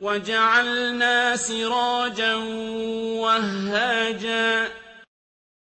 وَجَعَلْنَا سِرَاجًا وَهَّاجًا